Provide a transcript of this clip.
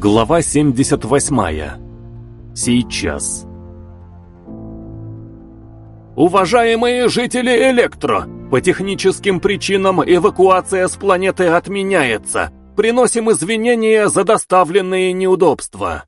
Глава 78. Сейчас. Уважаемые жители Электро, по техническим причинам эвакуация с планеты отменяется. Приносим извинения за доставленные неудобства.